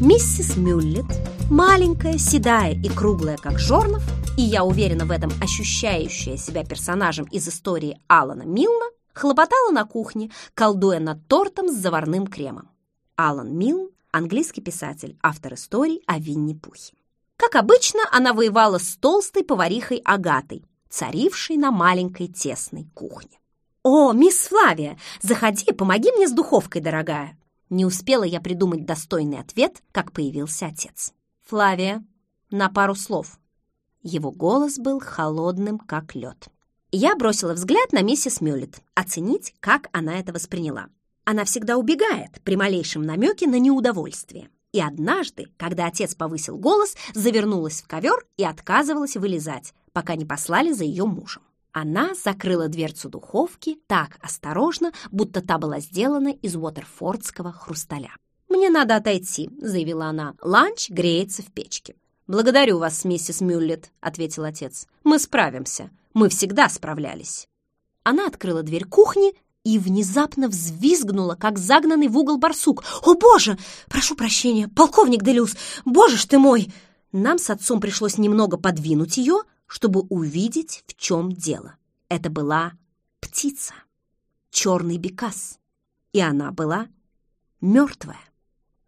Миссис Мюллет, маленькая, седая и круглая, как жорнов, и, я уверена в этом, ощущающая себя персонажем из истории Алана Милна, хлопотала на кухне, колдуя над тортом с заварным кремом. Алан Милн – английский писатель, автор историй о Винни-Пухе. Как обычно, она воевала с толстой поварихой Агатой, царившей на маленькой тесной кухне. «О, мисс Флавия, заходи, помоги мне с духовкой, дорогая!» Не успела я придумать достойный ответ, как появился отец. «Флавия, на пару слов». Его голос был холодным, как лед. Я бросила взгляд на миссис Мюллет, оценить, как она это восприняла. Она всегда убегает при малейшем намеке на неудовольствие. И однажды, когда отец повысил голос, завернулась в ковер и отказывалась вылезать, пока не послали за ее мужем. Она закрыла дверцу духовки так осторожно, будто та была сделана из уотерфордского хрусталя. «Мне надо отойти», — заявила она. «Ланч греется в печке». «Благодарю вас, миссис Мюллет», — ответил отец. «Мы справимся. Мы всегда справлялись». Она открыла дверь кухни и внезапно взвизгнула, как загнанный в угол барсук. «О, боже! Прошу прощения, полковник Делюс! Боже ж ты мой!» Нам с отцом пришлось немного подвинуть ее, чтобы увидеть, в чем дело. Это была птица, черный бекас, и она была мертвая.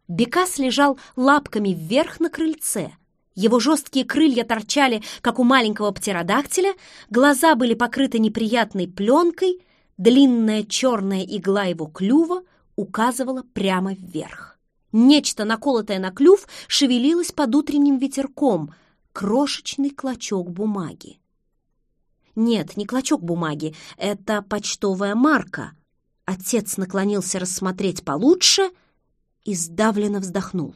Бекас лежал лапками вверх на крыльце, его жесткие крылья торчали, как у маленького птеродактиля, глаза были покрыты неприятной пленкой, длинная черная игла его клюва указывала прямо вверх. Нечто, наколотое на клюв, шевелилось под утренним ветерком, крошечный клочок бумаги. Нет, не клочок бумаги, это почтовая марка. Отец наклонился рассмотреть получше и сдавленно вздохнул.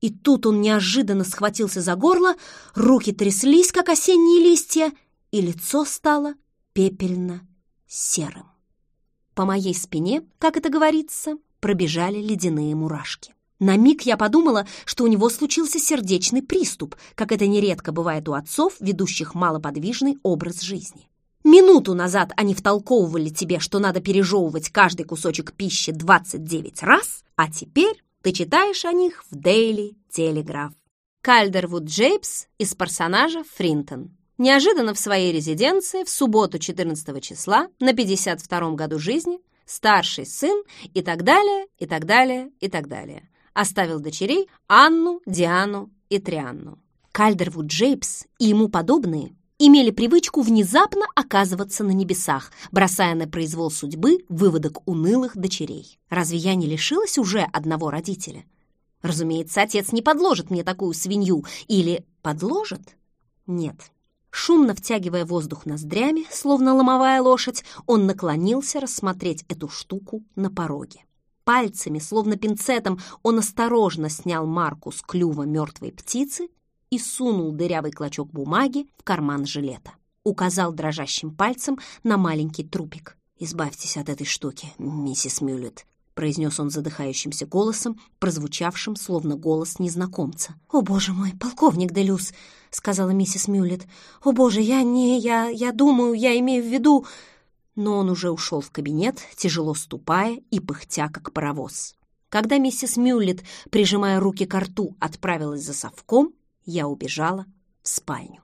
И тут он неожиданно схватился за горло, руки тряслись, как осенние листья, и лицо стало пепельно-серым. По моей спине, как это говорится, пробежали ледяные мурашки. На миг я подумала, что у него случился сердечный приступ, как это нередко бывает у отцов, ведущих малоподвижный образ жизни. Минуту назад они втолковывали тебе, что надо пережевывать каждый кусочек пищи 29 раз, а теперь ты читаешь о них в Daily Telegraph. Кальдервуд Джейпс из персонажа Фринтон. Неожиданно в своей резиденции в субботу 14 числа на 52-м году жизни старший сын и так далее, и так далее, и так далее. Оставил дочерей Анну, Диану и Трианну. Кальдервуд Джейпс и ему подобные имели привычку внезапно оказываться на небесах, бросая на произвол судьбы выводок унылых дочерей. Разве я не лишилась уже одного родителя? Разумеется, отец не подложит мне такую свинью. Или подложит? Нет. Шумно втягивая воздух ноздрями, словно ломовая лошадь, он наклонился рассмотреть эту штуку на пороге. Пальцами, словно пинцетом, он осторожно снял марку с клюва мертвой птицы и сунул дырявый клочок бумаги в карман жилета. Указал дрожащим пальцем на маленький трупик. «Избавьтесь от этой штуки, миссис Мюллет», произнес он задыхающимся голосом, прозвучавшим словно голос незнакомца. «О, боже мой, полковник Делюс!» — сказала миссис Мюллет. «О, боже, я не... я... я думаю, я имею в виду...» Но он уже ушел в кабинет, тяжело ступая и пыхтя, как паровоз. Когда миссис Мюллет, прижимая руки к рту, отправилась за совком, я убежала в спальню.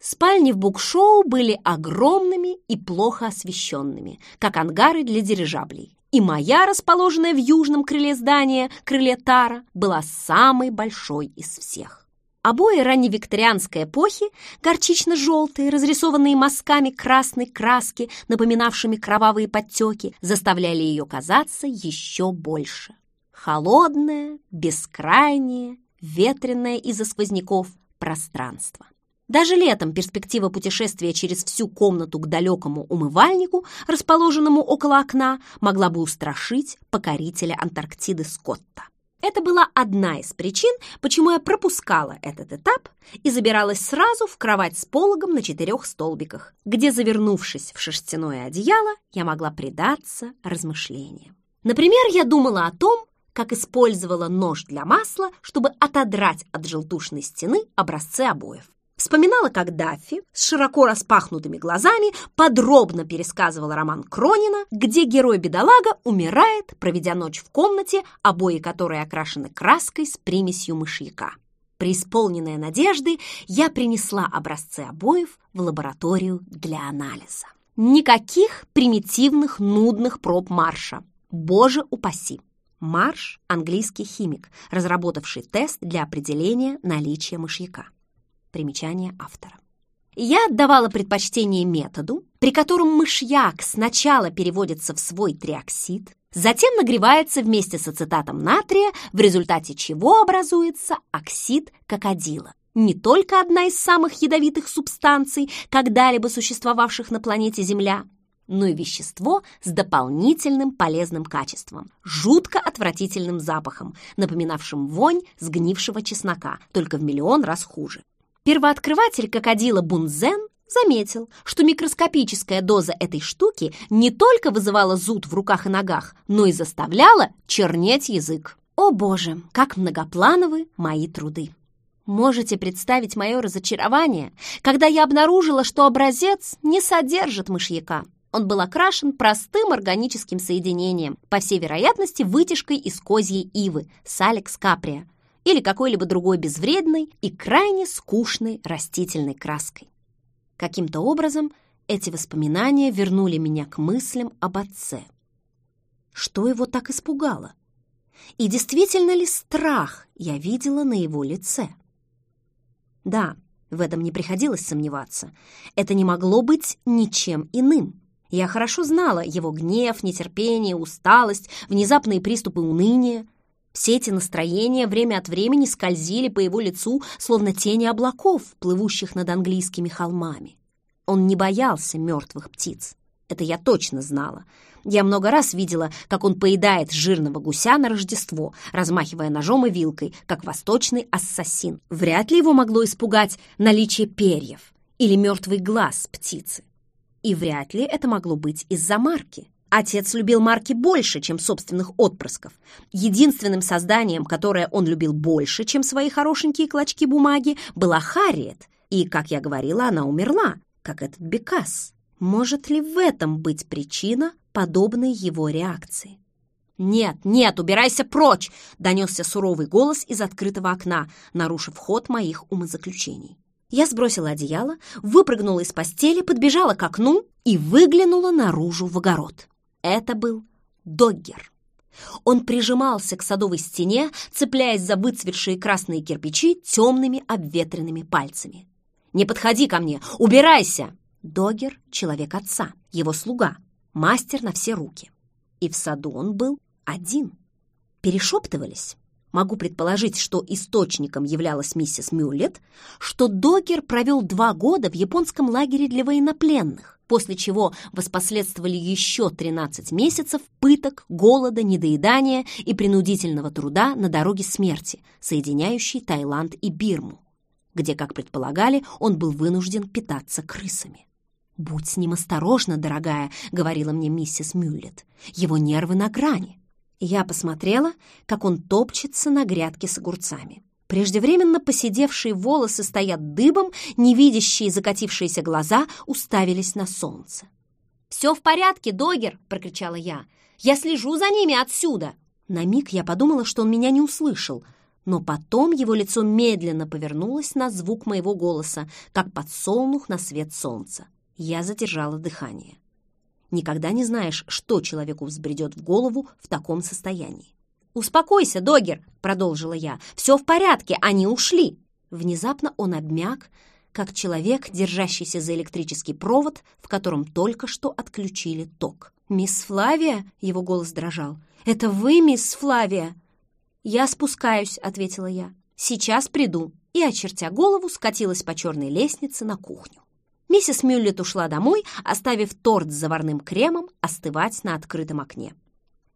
Спальни в букшоу были огромными и плохо освещенными, как ангары для дирижаблей. И моя, расположенная в южном крыле здания, крыле Тара, была самой большой из всех. Обои ранневикторианской эпохи, горчично-желтые, разрисованные мазками красной краски, напоминавшими кровавые подтеки, заставляли ее казаться еще больше. Холодная, бескрайняя, ветреное из-за сквозняков пространство. Даже летом перспектива путешествия через всю комнату к далекому умывальнику, расположенному около окна, могла бы устрашить покорителя Антарктиды Скотта. Это была одна из причин, почему я пропускала этот этап и забиралась сразу в кровать с пологом на четырех столбиках, где, завернувшись в шерстяное одеяло, я могла предаться размышлениям. Например, я думала о том, как использовала нож для масла, чтобы отодрать от желтушной стены образцы обоев. Вспоминала, как Даффи с широко распахнутыми глазами подробно пересказывала роман Кронина, где герой-бедолага умирает, проведя ночь в комнате, обои которой окрашены краской с примесью мышьяка. Преисполненная надежды, я принесла образцы обоев в лабораторию для анализа. Никаких примитивных, нудных проб марша. Боже упаси! Марш – английский химик, разработавший тест для определения наличия мышьяка. Примечание автора. Я отдавала предпочтение методу, при котором мышьяк сначала переводится в свой триоксид, затем нагревается вместе с ацетатом натрия, в результате чего образуется оксид кокодила. Не только одна из самых ядовитых субстанций, когда-либо существовавших на планете Земля, но и вещество с дополнительным полезным качеством, жутко отвратительным запахом, напоминавшим вонь сгнившего чеснока, только в миллион раз хуже. Первооткрыватель крокодила Бунзен заметил, что микроскопическая доза этой штуки не только вызывала зуд в руках и ногах, но и заставляла чернеть язык. О боже, как многоплановы мои труды! Можете представить мое разочарование, когда я обнаружила, что образец не содержит мышьяка. Он был окрашен простым органическим соединением, по всей вероятности вытяжкой из козьей ивы, саликс каприя, или какой-либо другой безвредной и крайне скучной растительной краской. Каким-то образом эти воспоминания вернули меня к мыслям об отце. Что его так испугало? И действительно ли страх я видела на его лице? Да, в этом не приходилось сомневаться. Это не могло быть ничем иным. Я хорошо знала его гнев, нетерпение, усталость, внезапные приступы уныния. Все эти настроения время от времени скользили по его лицу, словно тени облаков, плывущих над английскими холмами. Он не боялся мертвых птиц. Это я точно знала. Я много раз видела, как он поедает жирного гуся на Рождество, размахивая ножом и вилкой, как восточный ассасин. Вряд ли его могло испугать наличие перьев или мертвый глаз птицы. И вряд ли это могло быть из-за марки. Отец любил Марки больше, чем собственных отпрысков. Единственным созданием, которое он любил больше, чем свои хорошенькие клочки бумаги, была Харриет. И, как я говорила, она умерла, как этот Бекас. Может ли в этом быть причина подобной его реакции? «Нет, нет, убирайся прочь!» — донесся суровый голос из открытого окна, нарушив ход моих умозаключений. Я сбросила одеяло, выпрыгнула из постели, подбежала к окну и выглянула наружу в огород. Это был Доггер. Он прижимался к садовой стене, цепляясь за выцветшие красные кирпичи темными обветренными пальцами. «Не подходи ко мне! Убирайся!» Доггер — человек отца, его слуга, мастер на все руки. И в саду он был один. Перешептывались. Могу предположить, что источником являлась миссис Мюллет, что Доггер провел два года в японском лагере для военнопленных после чего воспоследствовали еще 13 месяцев пыток, голода, недоедания и принудительного труда на дороге смерти, соединяющей Таиланд и Бирму, где, как предполагали, он был вынужден питаться крысами. «Будь с ним осторожна, дорогая», — говорила мне миссис Мюллет. «Его нервы на грани». Я посмотрела, как он топчется на грядке с огурцами. Преждевременно поседевшие волосы стоят дыбом, невидящие закатившиеся глаза уставились на солнце. «Все в порядке, Догер!» — прокричала я. «Я слежу за ними отсюда!» На миг я подумала, что он меня не услышал, но потом его лицо медленно повернулось на звук моего голоса, как подсолнух на свет солнца. Я задержала дыхание. Никогда не знаешь, что человеку взбредет в голову в таком состоянии. «Успокойся, Догер!» — продолжила я. «Все в порядке, они ушли!» Внезапно он обмяк, как человек, держащийся за электрический провод, в котором только что отключили ток. «Мисс Флавия?» — его голос дрожал. «Это вы, мисс Флавия?» «Я спускаюсь», — ответила я. «Сейчас приду». И, очертя голову, скатилась по черной лестнице на кухню. Миссис Мюллет ушла домой, оставив торт с заварным кремом остывать на открытом окне.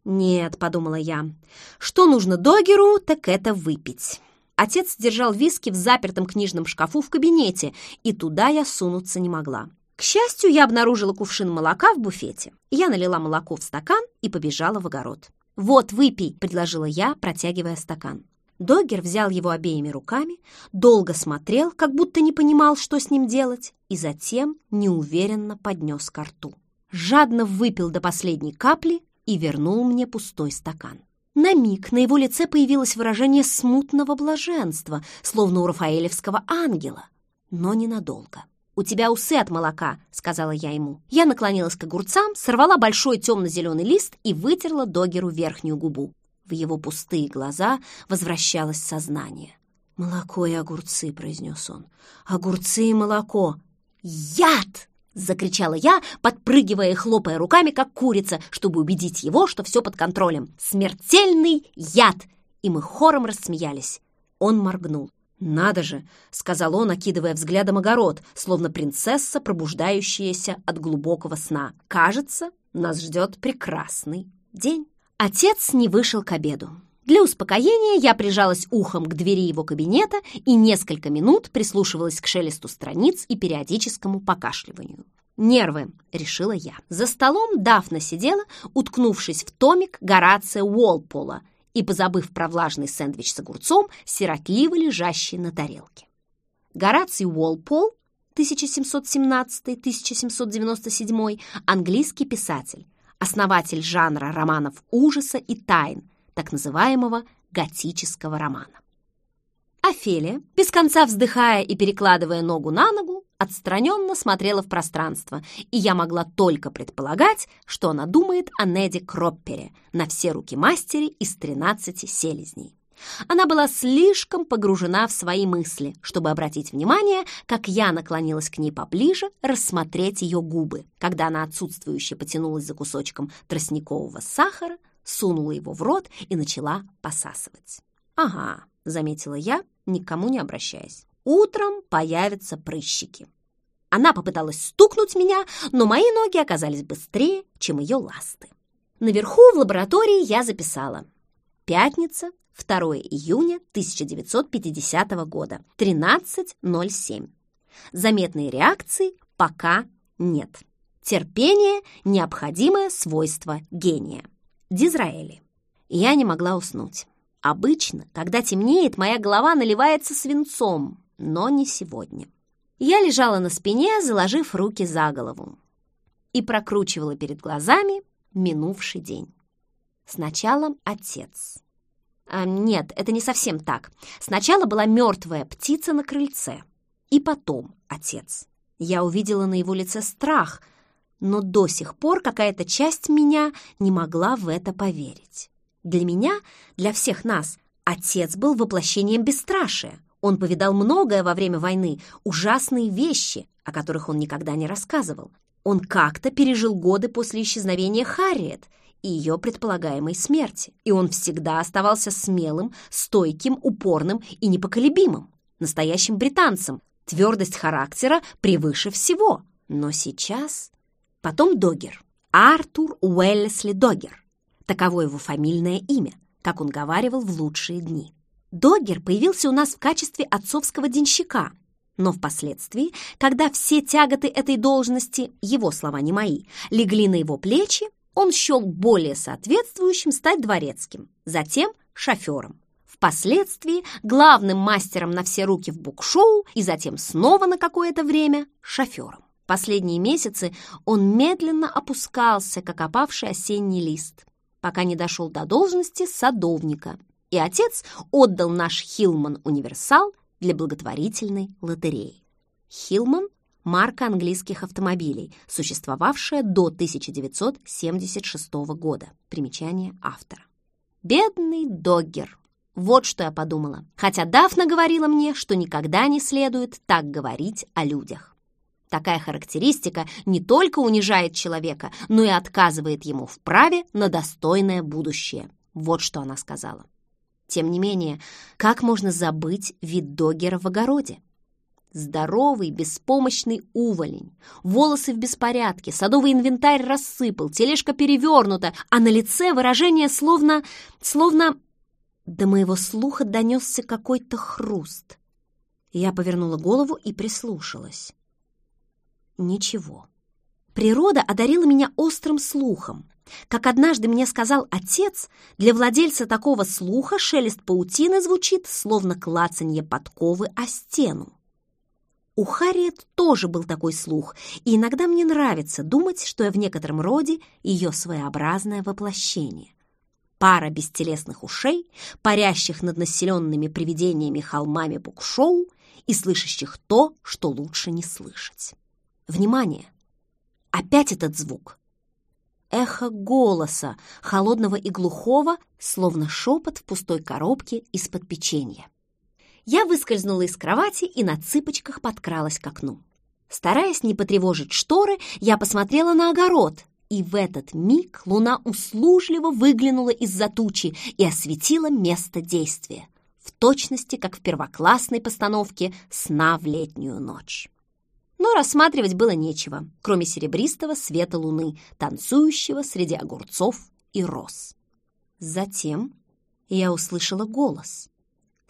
«Нет», — подумала я, — «что нужно Догеру, так это выпить». Отец держал виски в запертом книжном шкафу в кабинете, и туда я сунуться не могла. К счастью, я обнаружила кувшин молока в буфете. Я налила молоко в стакан и побежала в огород. «Вот, выпей», — предложила я, протягивая стакан. Догер взял его обеими руками, долго смотрел, как будто не понимал, что с ним делать, и затем неуверенно поднес ко рту. Жадно выпил до последней капли и вернул мне пустой стакан. На миг на его лице появилось выражение смутного блаженства, словно у рафаэлевского ангела, но ненадолго. «У тебя усы от молока», — сказала я ему. Я наклонилась к огурцам, сорвала большой темно-зеленый лист и вытерла Догеру верхнюю губу. В его пустые глаза возвращалось сознание. «Молоко и огурцы», — произнес он. «Огурцы и молоко». «Яд!» — закричала я, подпрыгивая и хлопая руками, как курица, чтобы убедить его, что все под контролем. «Смертельный яд!» И мы хором рассмеялись. Он моргнул. «Надо же!» — сказал он, окидывая взглядом огород, словно принцесса, пробуждающаяся от глубокого сна. «Кажется, нас ждет прекрасный день». Отец не вышел к обеду. Для успокоения я прижалась ухом к двери его кабинета и несколько минут прислушивалась к шелесту страниц и периодическому покашливанию. «Нервы», — решила я. За столом Дафна сидела, уткнувшись в томик Горация Уолпола и, позабыв про влажный сэндвич с огурцом, сиротливо лежащий на тарелке. Гораций Уолпол, 1717-1797, английский писатель, основатель жанра романов ужаса и тайн, так называемого готического романа. Офелия, без конца вздыхая и перекладывая ногу на ногу, отстраненно смотрела в пространство, и я могла только предполагать, что она думает о Неде Кроппере на все руки мастере из тринадцати селезней. Она была слишком погружена в свои мысли, чтобы обратить внимание, как я наклонилась к ней поближе, рассмотреть ее губы, когда она отсутствующе потянулась за кусочком тростникового сахара, сунула его в рот и начала посасывать. «Ага», — заметила я, никому не обращаясь. Утром появятся прыщики. Она попыталась стукнуть меня, но мои ноги оказались быстрее, чем ее ласты. Наверху в лаборатории я записала. Пятница, 2 июня 1950 года, 13.07. Заметные реакции пока нет. Терпение – необходимое свойство гения. Дизраэли. Я не могла уснуть. Обычно, когда темнеет, моя голова наливается свинцом, но не сегодня. Я лежала на спине, заложив руки за голову, и прокручивала перед глазами минувший день. Сначала отец. А, нет, это не совсем так. Сначала была мертвая птица на крыльце, и потом отец. Я увидела на его лице страх, но до сих пор какая-то часть меня не могла в это поверить. Для меня, для всех нас, отец был воплощением бесстрашия. Он повидал многое во время войны, ужасные вещи, о которых он никогда не рассказывал. Он как-то пережил годы после исчезновения Харриет и ее предполагаемой смерти. И он всегда оставался смелым, стойким, упорным и непоколебимым. Настоящим британцем. Твердость характера превыше всего. Но сейчас... Потом Догер. Артур Уэллесли Догер. Таково его фамильное имя, как он говаривал в лучшие дни. Доггер появился у нас в качестве отцовского денщика, но впоследствии, когда все тяготы этой должности, его слова не мои, легли на его плечи, он счел более соответствующим стать дворецким, затем шофером. Впоследствии главным мастером на все руки в букшоу и затем снова на какое-то время шофером. Последние месяцы он медленно опускался, как опавший осенний лист, пока не дошел до должности садовника и отец отдал наш Хилман Универсал для благотворительной лотереи. Хилман – марка английских автомобилей, существовавшая до 1976 года. Примечание автора. Бедный Доггер. Вот что я подумала. Хотя Дафна говорила мне, что никогда не следует так говорить о людях. Такая характеристика не только унижает человека, но и отказывает ему в праве на достойное будущее. Вот что она сказала. Тем не менее, как можно забыть вид Догера в огороде? Здоровый, беспомощный уволень. Волосы в беспорядке, садовый инвентарь рассыпал, тележка перевернута, а на лице выражение словно... словно... До моего слуха донесся какой-то хруст. Я повернула голову и прислушалась. Ничего. Природа одарила меня острым слухом. Как однажды мне сказал отец, для владельца такого слуха шелест паутины звучит, словно клацанье подковы о стену. У Харриет тоже был такой слух, и иногда мне нравится думать, что я в некотором роде ее своеобразное воплощение. Пара бестелесных ушей, парящих над населенными привидениями холмами букшоу и слышащих то, что лучше не слышать. Внимание! Опять этот звук. Эхо голоса, холодного и глухого, словно шепот в пустой коробке из-под печенья. Я выскользнула из кровати и на цыпочках подкралась к окну. Стараясь не потревожить шторы, я посмотрела на огород, и в этот миг луна услужливо выглянула из-за тучи и осветила место действия, в точности, как в первоклассной постановке «Сна в летнюю ночь». Но рассматривать было нечего, кроме серебристого света луны, танцующего среди огурцов и роз. Затем я услышала голос.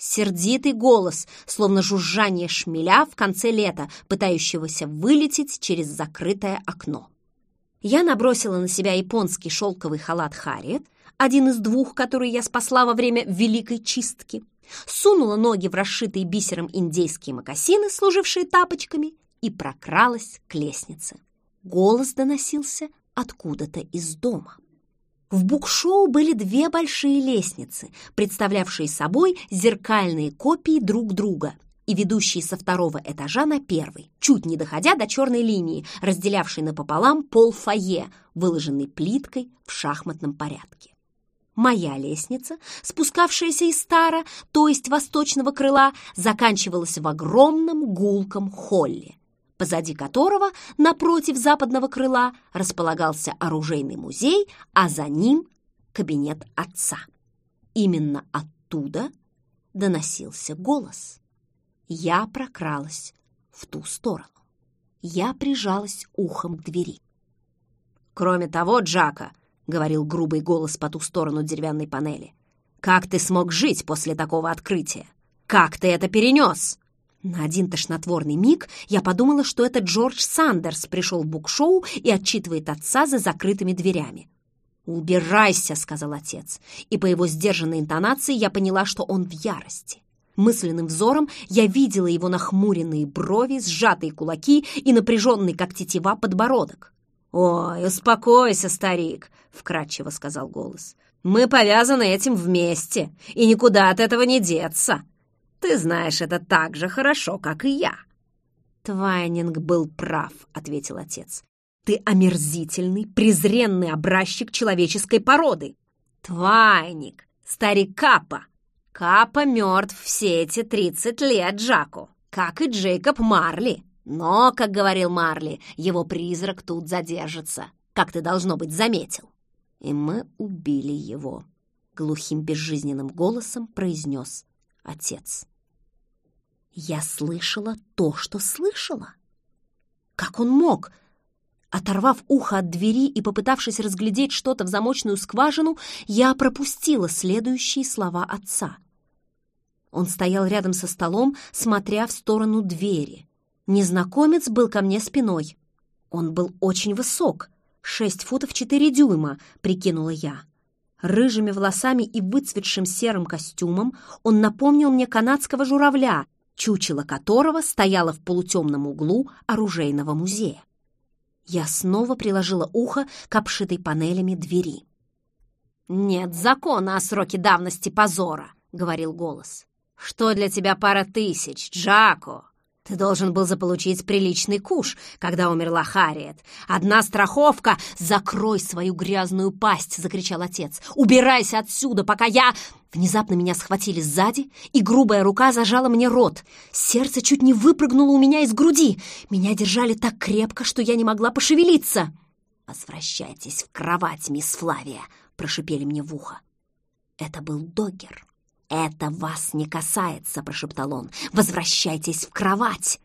Сердитый голос, словно жужжание шмеля в конце лета, пытающегося вылететь через закрытое окно. Я набросила на себя японский шелковый халат Харриет, один из двух, которые я спасла во время Великой Чистки, сунула ноги в расшитые бисером индейские мокасины, служившие тапочками, и прокралась к лестнице. Голос доносился откуда-то из дома. В букшоу были две большие лестницы, представлявшие собой зеркальные копии друг друга и ведущие со второго этажа на первый, чуть не доходя до черной линии, разделявшей напополам пол фойе, выложенный плиткой в шахматном порядке. Моя лестница, спускавшаяся из стара, то есть восточного крыла, заканчивалась в огромном гулком холле позади которого, напротив западного крыла, располагался оружейный музей, а за ним кабинет отца. Именно оттуда доносился голос. Я прокралась в ту сторону. Я прижалась ухом к двери. «Кроме того, Джака», — говорил грубый голос по ту сторону деревянной панели, «как ты смог жить после такого открытия? Как ты это перенес?» На один тошнотворный миг я подумала, что это Джордж Сандерс пришел в букшоу и отчитывает отца за закрытыми дверями. «Убирайся!» — сказал отец, и по его сдержанной интонации я поняла, что он в ярости. Мысленным взором я видела его нахмуренные брови, сжатые кулаки и напряженный, как тетива, подбородок. «Ой, успокойся, старик!» — вкратчиво сказал голос. «Мы повязаны этим вместе, и никуда от этого не деться!» Ты знаешь это так же хорошо, как и я». «Твайнинг был прав», — ответил отец. «Ты омерзительный, презренный образчик человеческой породы. Твайник, старик Капа. Капа мертв все эти тридцать лет Джаку, как и Джейкоб Марли. Но, как говорил Марли, его призрак тут задержится, как ты, должно быть, заметил. И мы убили его», — глухим безжизненным голосом произнес отец. Я слышала то, что слышала. Как он мог? Оторвав ухо от двери и попытавшись разглядеть что-то в замочную скважину, я пропустила следующие слова отца. Он стоял рядом со столом, смотря в сторону двери. Незнакомец был ко мне спиной. Он был очень высок, шесть футов четыре дюйма, прикинула я. Рыжими волосами и выцветшим серым костюмом он напомнил мне канадского журавля, чучело которого стояло в полутемном углу оружейного музея. Я снова приложила ухо к обшитой панелями двери. «Нет закона о сроке давности позора», — говорил голос. «Что для тебя пара тысяч, Джако? Ты должен был заполучить приличный куш, когда умерла Харриет. Одна страховка! Закрой свою грязную пасть!» — закричал отец. «Убирайся отсюда, пока я...» Внезапно меня схватили сзади, и грубая рука зажала мне рот. Сердце чуть не выпрыгнуло у меня из груди. Меня держали так крепко, что я не могла пошевелиться. «Возвращайтесь в кровать, мисс Флавия!» — прошипели мне в ухо. Это был Доггер. «Это вас не касается», — прошептал он. «Возвращайтесь в кровать!»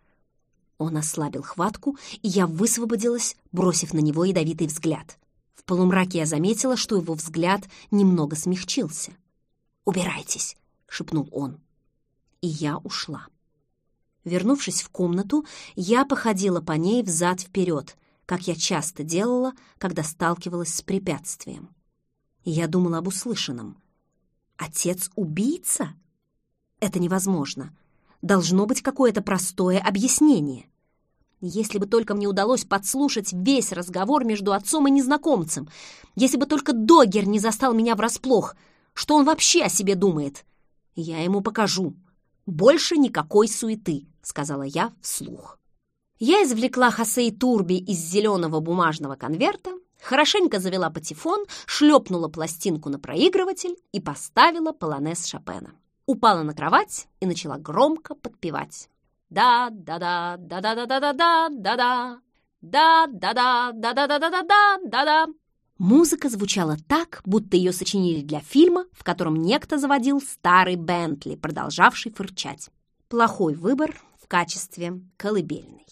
Он ослабил хватку, и я высвободилась, бросив на него ядовитый взгляд. В полумраке я заметила, что его взгляд немного смягчился. «Убирайтесь!» — шепнул он. И я ушла. Вернувшись в комнату, я походила по ней взад-вперед, как я часто делала, когда сталкивалась с препятствием. Я думала об услышанном. «Отец убийца?» Это невозможно. Должно быть какое-то простое объяснение. Если бы только мне удалось подслушать весь разговор между отцом и незнакомцем, если бы только Догер не застал меня врасплох, что он вообще о себе думает, я ему покажу. Больше никакой суеты, сказала я вслух. Я извлекла Хосей Турби из зеленого бумажного конверта, Хорошенько завела патефон, шлепнула пластинку на проигрыватель и поставила полонез Шопена. Упала на кровать и начала громко подпевать. «Да-да-да-да-да-да-да-да-да-да-да-да! Да-да-да-да-да-да-да-да-да-да!» Музыка звучала так, будто ее сочинили для фильма, в котором некто заводил старый Бентли, продолжавший фырчать. Плохой выбор в качестве колыбельной.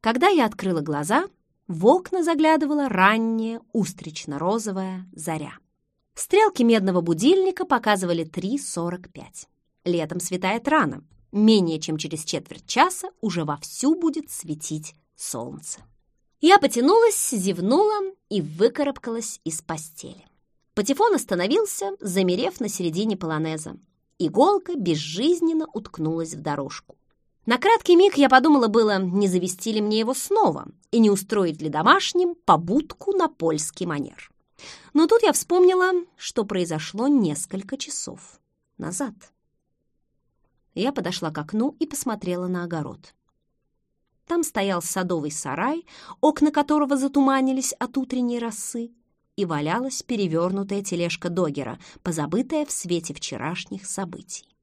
Когда я открыла глаза, в окна заглядывала ранняя устрично-розовая заря. Стрелки медного будильника показывали 3.45. Летом светает рано. Менее чем через четверть часа уже вовсю будет светить солнце. Я потянулась, зевнула и выкарабкалась из постели. Патефон остановился, замерев на середине полонеза. Иголка безжизненно уткнулась в дорожку. На краткий миг я подумала было, не завести ли мне его снова и не устроить ли домашним побудку на польский манер. Но тут я вспомнила, что произошло несколько часов назад. Я подошла к окну и посмотрела на огород. Там стоял садовый сарай, окна которого затуманились от утренней росы, и валялась перевернутая тележка Догера, позабытая в свете вчерашних событий.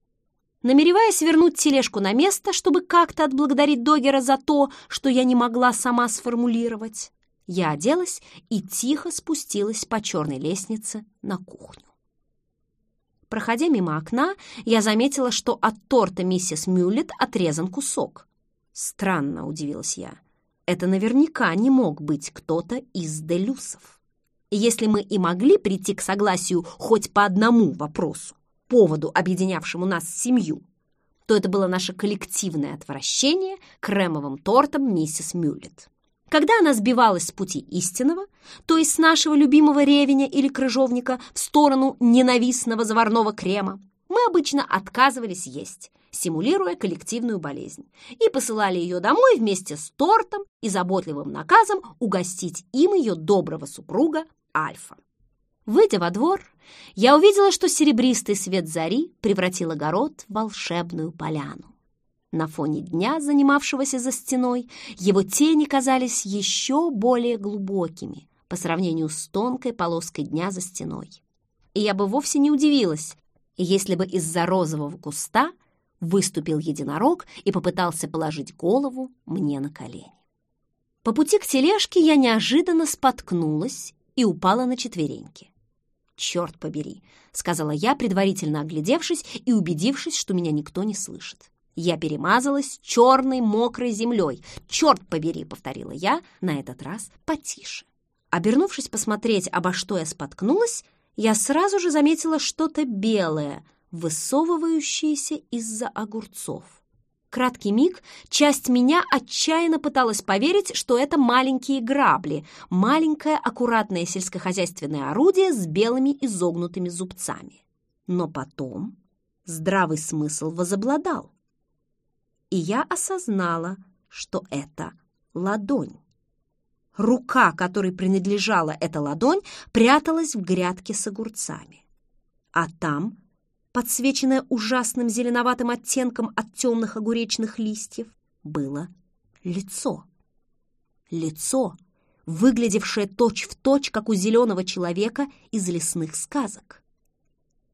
Намереваясь вернуть тележку на место, чтобы как-то отблагодарить Догера за то, что я не могла сама сформулировать, я оделась и тихо спустилась по черной лестнице на кухню. Проходя мимо окна, я заметила, что от торта миссис Мюллет отрезан кусок. Странно, удивилась я. Это наверняка не мог быть кто-то из Делюсов. Если мы и могли прийти к согласию хоть по одному вопросу, поводу, объединявшему нас семью, то это было наше коллективное отвращение кремовым тортам миссис Мюллет. Когда она сбивалась с пути истинного, то есть с нашего любимого ревеня или крыжовника в сторону ненавистного заварного крема, мы обычно отказывались есть, симулируя коллективную болезнь, и посылали ее домой вместе с тортом и заботливым наказом угостить им ее доброго супруга Альфа. Выйдя во двор, я увидела, что серебристый свет зари превратил огород в волшебную поляну. На фоне дня, занимавшегося за стеной, его тени казались еще более глубокими по сравнению с тонкой полоской дня за стеной. И я бы вовсе не удивилась, если бы из-за розового куста выступил единорог и попытался положить голову мне на колени. По пути к тележке я неожиданно споткнулась и упала на четвереньки. «Черт побери!» — сказала я, предварительно оглядевшись и убедившись, что меня никто не слышит. Я перемазалась черной мокрой землей. «Черт побери!» — повторила я, на этот раз потише. Обернувшись посмотреть, обо что я споткнулась, я сразу же заметила что-то белое, высовывающееся из-за огурцов. Краткий миг часть меня отчаянно пыталась поверить, что это маленькие грабли, маленькое аккуратное сельскохозяйственное орудие с белыми изогнутыми зубцами. Но потом здравый смысл возобладал и я осознала, что это ладонь. Рука, которой принадлежала эта ладонь, пряталась в грядке с огурцами. А там, подсвеченное ужасным зеленоватым оттенком от темных огуречных листьев, было лицо. Лицо, выглядевшее точь-в-точь, точь, как у зеленого человека из лесных сказок.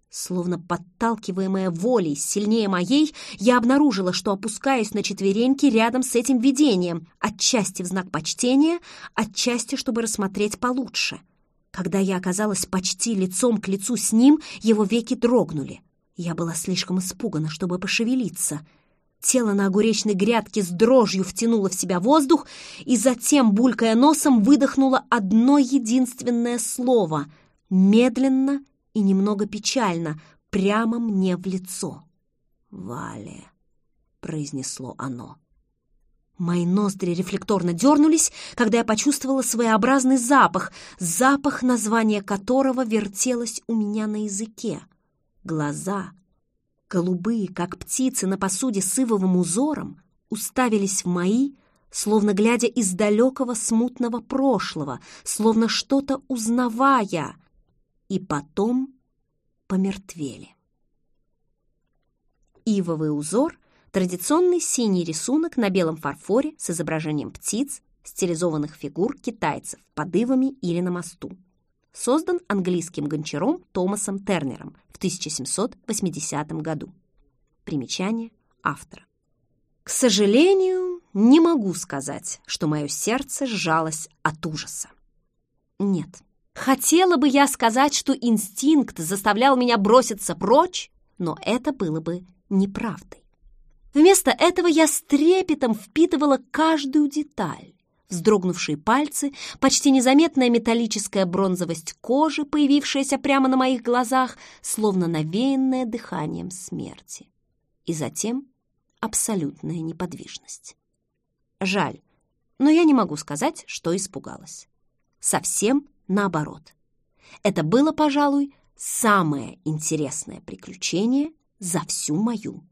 Словно подталкиваемая волей сильнее моей, я обнаружила, что опускаюсь на четвереньки рядом с этим видением, отчасти в знак почтения, отчасти, чтобы рассмотреть получше. Когда я оказалась почти лицом к лицу с ним, его веки дрогнули. Я была слишком испугана, чтобы пошевелиться. Тело на огуречной грядке с дрожью втянуло в себя воздух и затем, булькая носом, выдохнуло одно единственное слово — медленно и немного печально, прямо мне в лицо. «Валя», — произнесло оно. Мои ноздри рефлекторно дернулись, когда я почувствовала своеобразный запах, запах, название которого вертелось у меня на языке. Глаза, голубые, как птицы на посуде с ивовым узором, уставились в мои, словно глядя из далекого смутного прошлого, словно что-то узнавая, и потом помертвели. Ивовый узор — традиционный синий рисунок на белом фарфоре с изображением птиц, стилизованных фигур китайцев под ивами или на мосту. Создан английским гончаром Томасом Тернером в 1780 году. Примечание автора. К сожалению, не могу сказать, что мое сердце сжалось от ужаса. Нет, хотела бы я сказать, что инстинкт заставлял меня броситься прочь, но это было бы неправдой. Вместо этого я с трепетом впитывала каждую деталь. Вздрогнувшие пальцы, почти незаметная металлическая бронзовость кожи, появившаяся прямо на моих глазах, словно навеянное дыханием смерти. И затем абсолютная неподвижность. Жаль, но я не могу сказать, что испугалась. Совсем наоборот. Это было, пожалуй, самое интересное приключение за всю мою